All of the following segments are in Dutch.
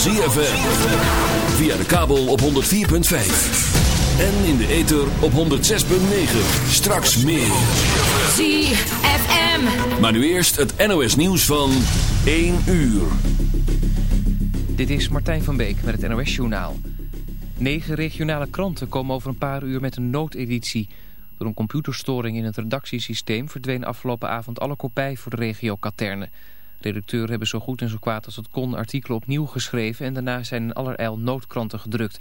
ZFM. Via de kabel op 104.5. En in de ether op 106.9. Straks meer. ZFM. Maar nu eerst het NOS nieuws van 1 uur. Dit is Martijn van Beek met het NOS Journaal. Negen regionale kranten komen over een paar uur met een noodeditie. Door een computerstoring in het redactiesysteem verdween afgelopen avond alle kopij voor de regio Katerne. Redacteuren hebben zo goed en zo kwaad als het kon artikelen opnieuw geschreven en daarna zijn in allerijl noodkranten gedrukt.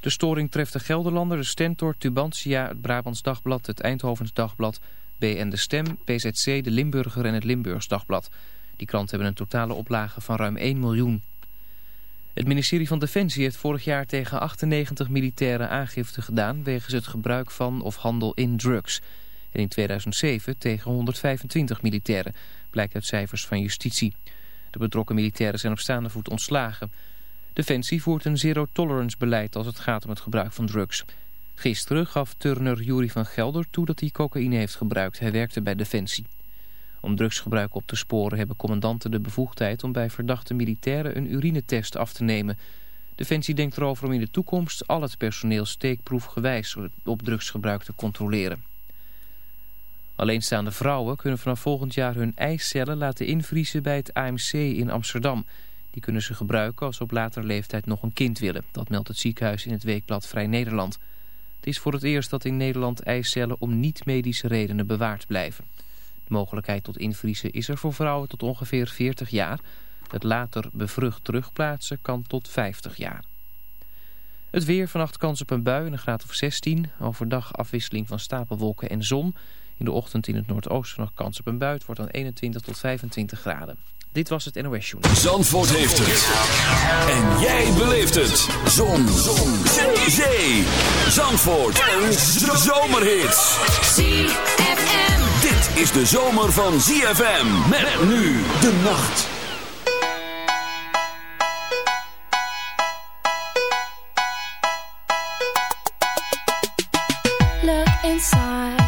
De storing treft de Gelderlander, de Stentor, Tubantia, het Brabants Dagblad, het Eindhovens Dagblad, BN De Stem, PZC, de Limburger en het Limburgs Dagblad. Die kranten hebben een totale oplage van ruim 1 miljoen. Het ministerie van Defensie heeft vorig jaar tegen 98 militairen aangifte gedaan... wegens het gebruik van of handel in drugs. En in 2007 tegen 125 militairen, blijkt uit cijfers van justitie. De betrokken militairen zijn op staande voet ontslagen. Defensie voert een zero-tolerance beleid als het gaat om het gebruik van drugs. Gisteren gaf turner Jury van Gelder toe dat hij cocaïne heeft gebruikt. Hij werkte bij Defensie. Om drugsgebruik op te sporen hebben commandanten de bevoegdheid om bij verdachte militairen een urinetest af te nemen. Defensie denkt erover om in de toekomst al het personeel steekproefgewijs op drugsgebruik te controleren. Alleenstaande vrouwen kunnen vanaf volgend jaar hun eicellen laten invriezen bij het AMC in Amsterdam. Die kunnen ze gebruiken als ze op latere leeftijd nog een kind willen. Dat meldt het ziekenhuis in het weekblad Vrij Nederland. Het is voor het eerst dat in Nederland eicellen om niet-medische redenen bewaard blijven. De mogelijkheid tot invriezen is er voor vrouwen tot ongeveer 40 jaar. Het later bevrucht terugplaatsen kan tot 50 jaar. Het weer, vannacht kans op een bui en een graad of 16. Overdag afwisseling van stapelwolken en zon. In de ochtend in het noordoosten nog kans op een bui. Het wordt dan 21 tot 25 graden. Dit was het NOS Journal. Zandvoort heeft het. En jij beleeft het. Zon. Zon. Zee. Zandvoort. Een zomerhit. ZFM. Dit is de zomer van ZFM. Met nu de nacht. Look inside,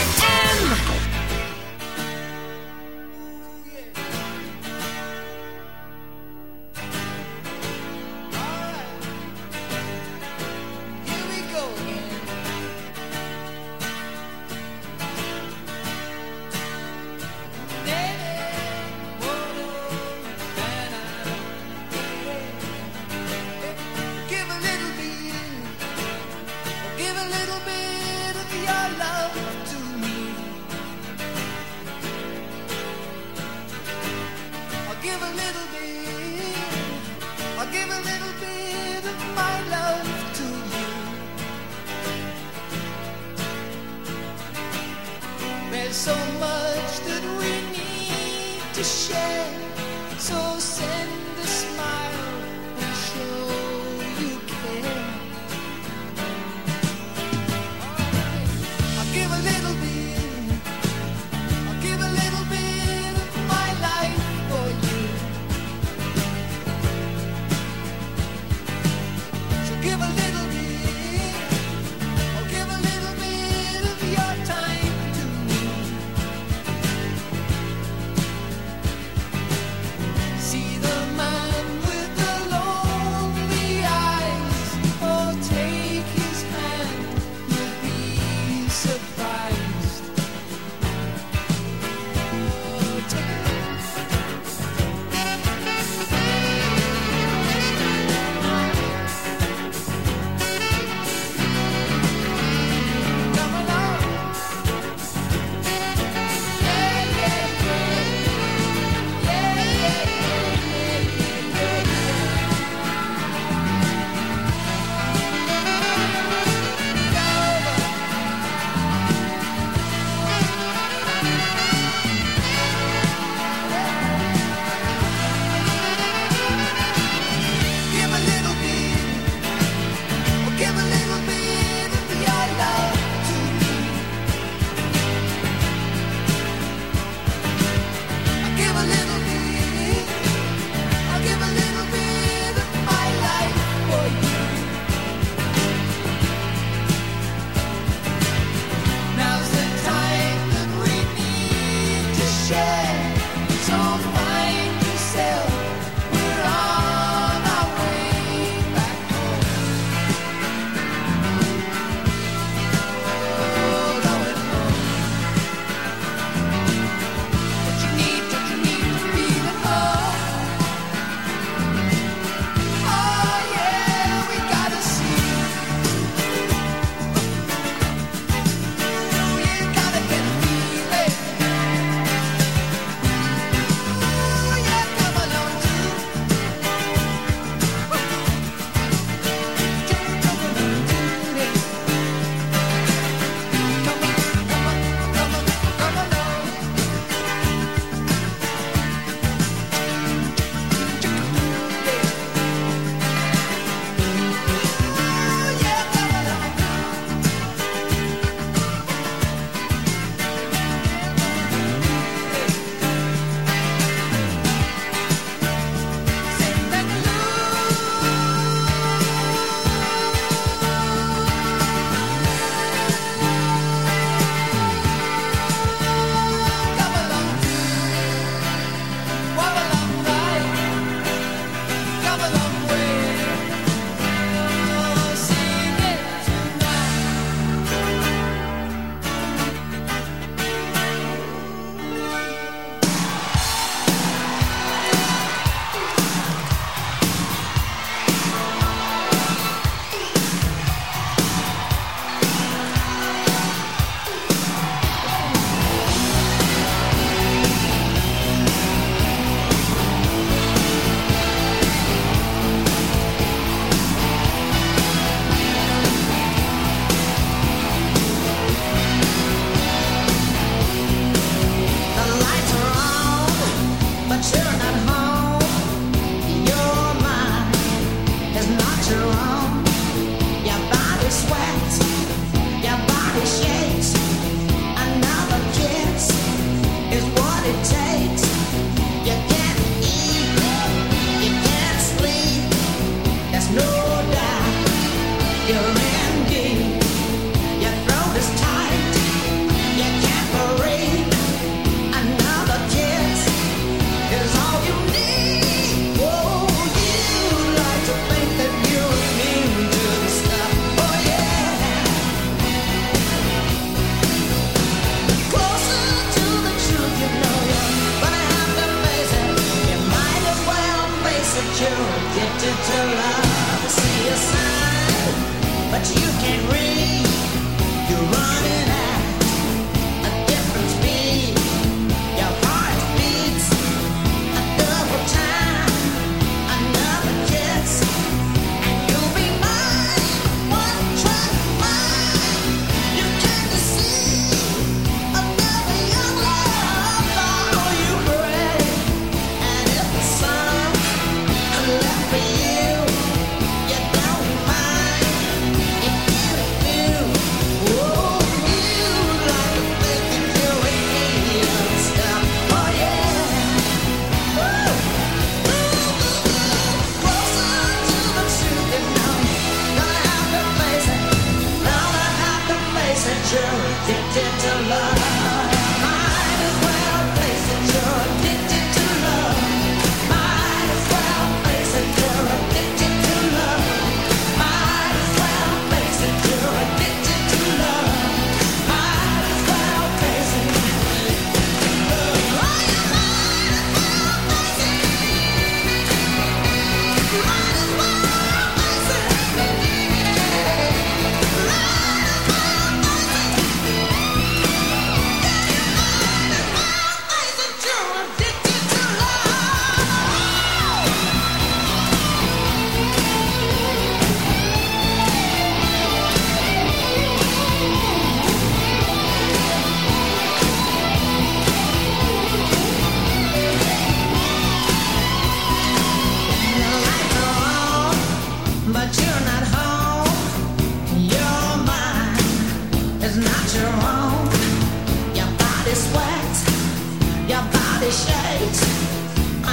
Your body shakes.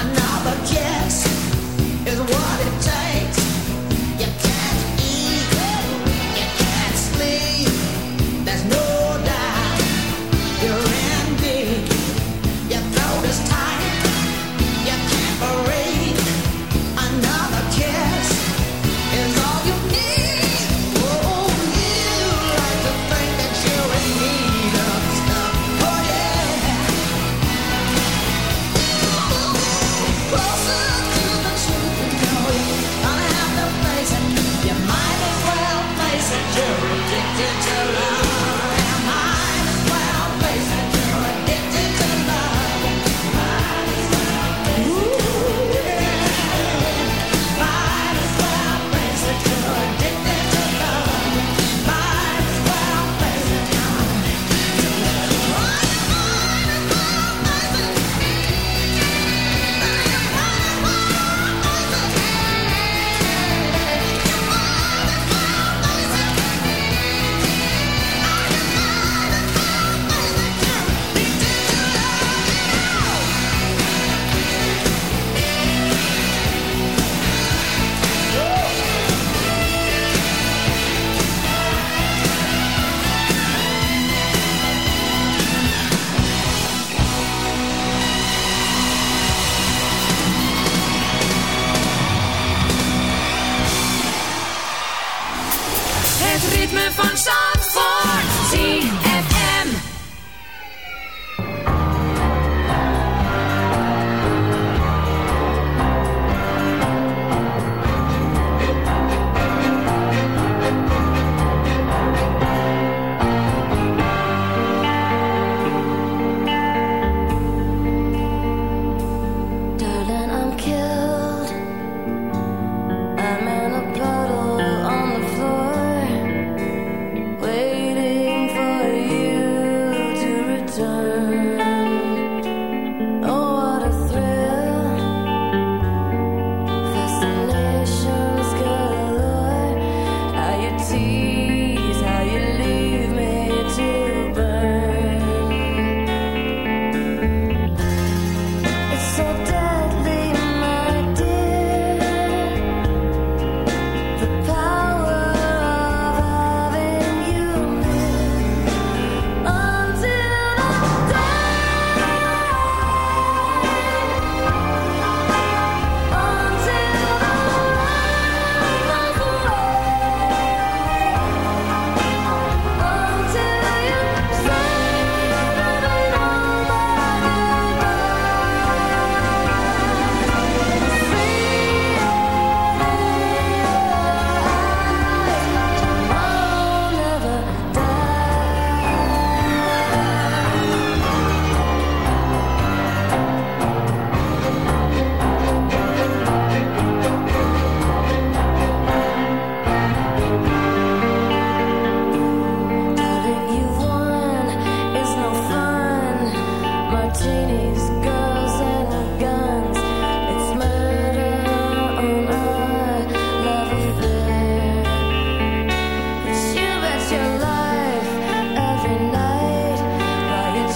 Another kiss is what it takes.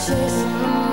chasing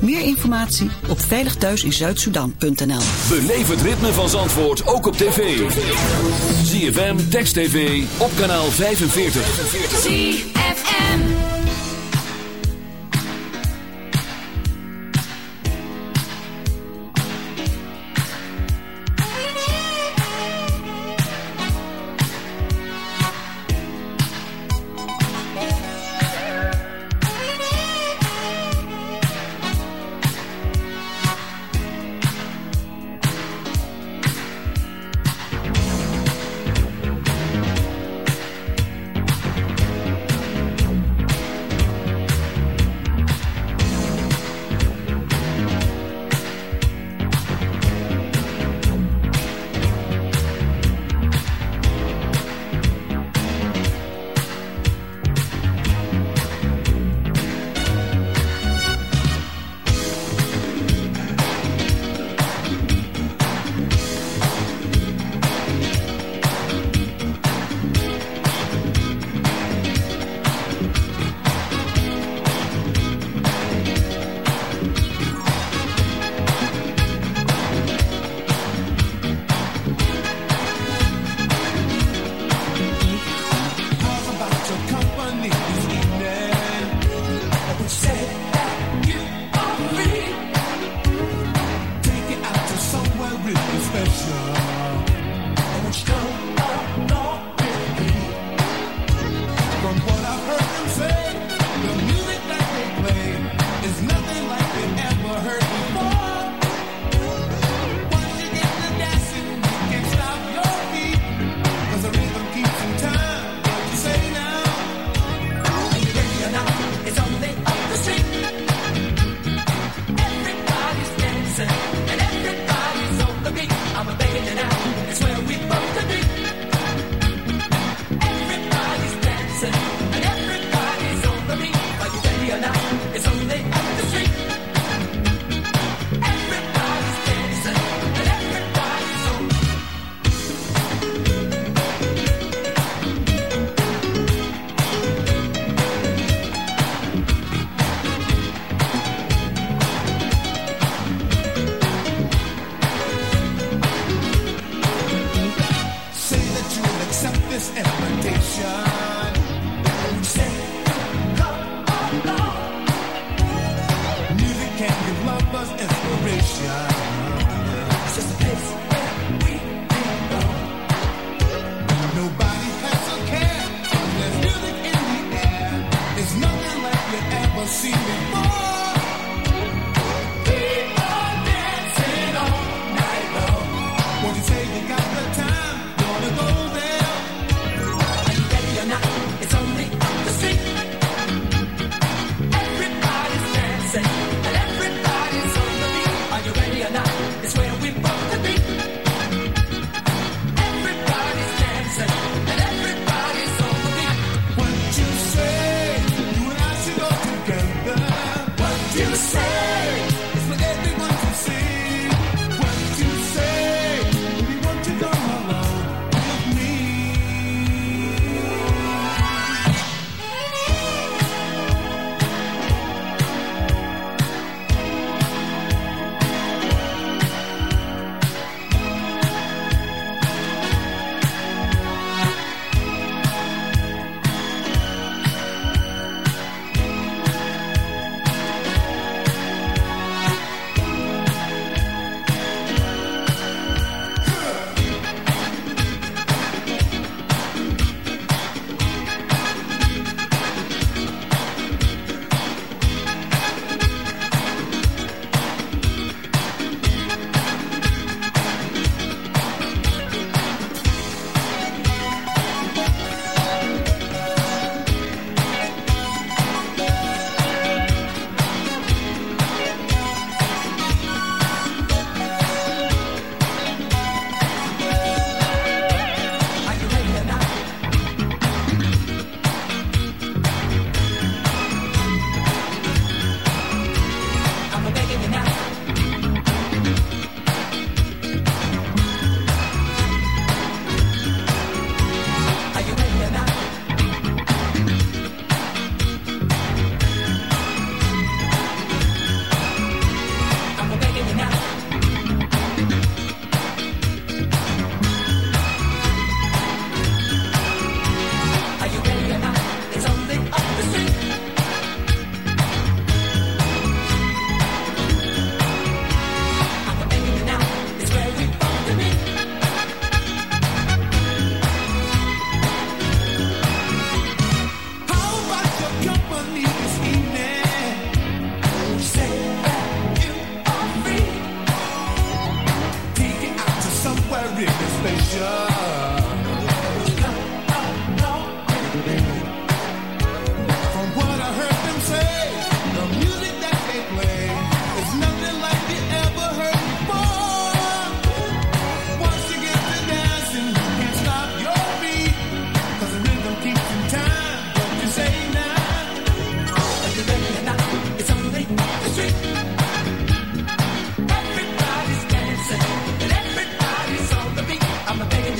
Meer informatie op veiligthuisinzuidsudan.nl Beleef het ritme van Zandvoort ook op tv. ZFM, Text TV, op kanaal 45.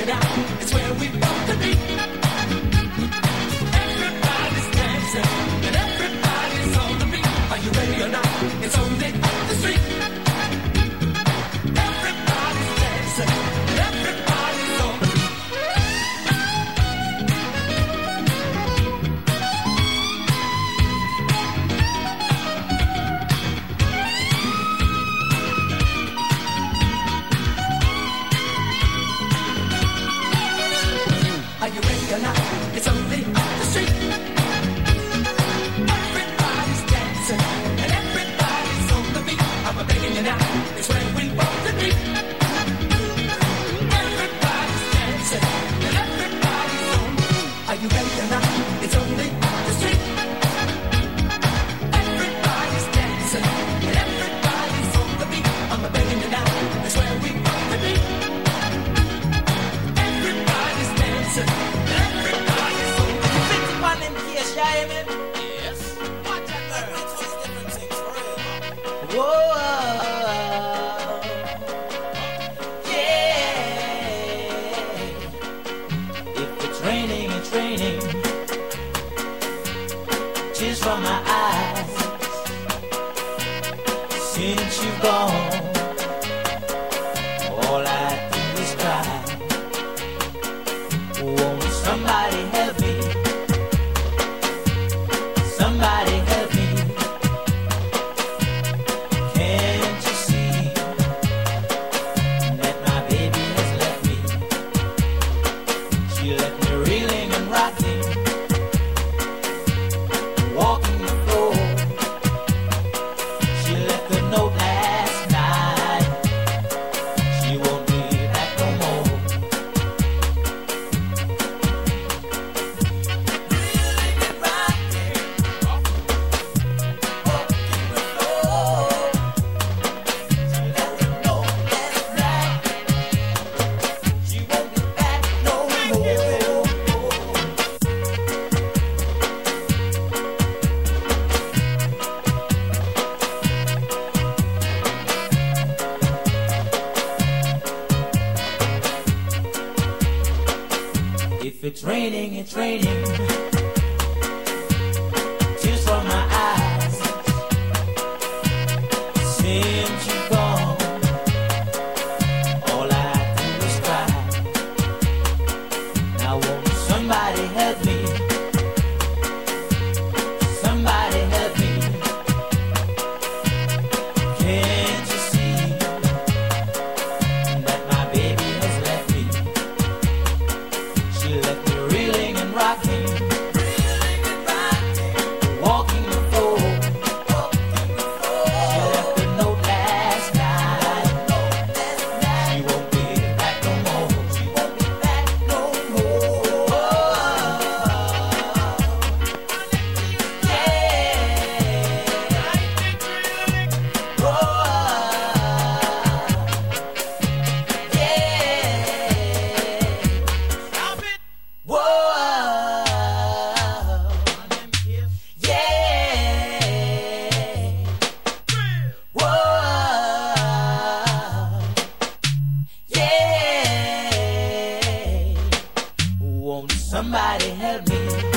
tonight. It's where we both to be. Somebody help me.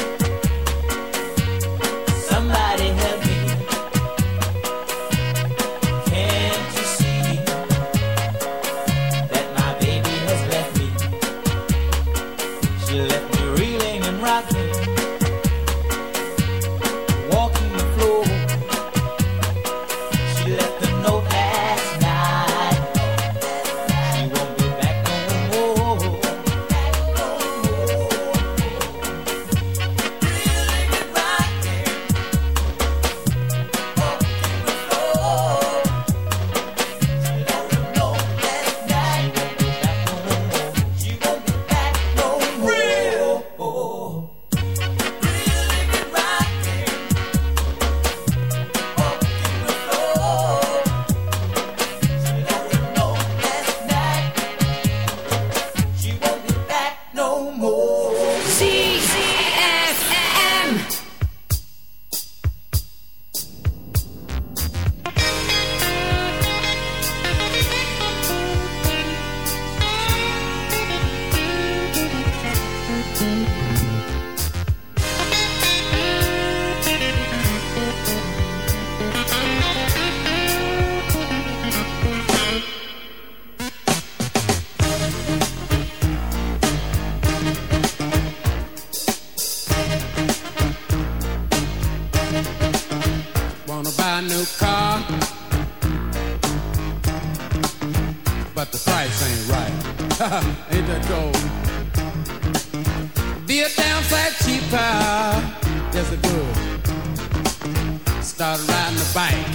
riding the bike.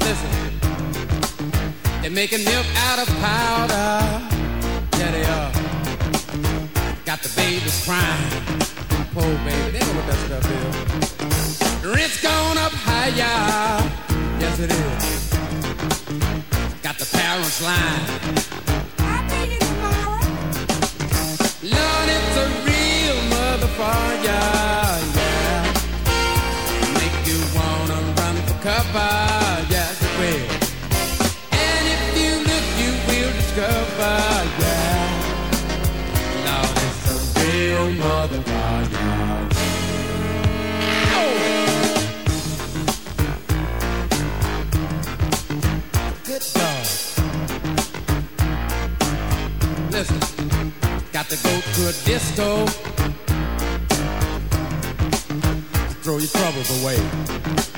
Listen, they're making milk out of powder. Yeah, they are. Got the babies crying. Poor baby, they know what that stuff is. Rent's gone up higher. Yes, it is. Got the parents lying. Lord, it's a real motherfucker. discover, yes it will. And if you look, you will discover, yeah. Now it's a real motherfucker. Good dog. Listen, got to go to a disco. Throw your troubles away.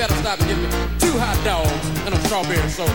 better stop and get me two hot dogs and a strawberry soda.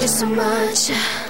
you so much.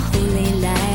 后来来。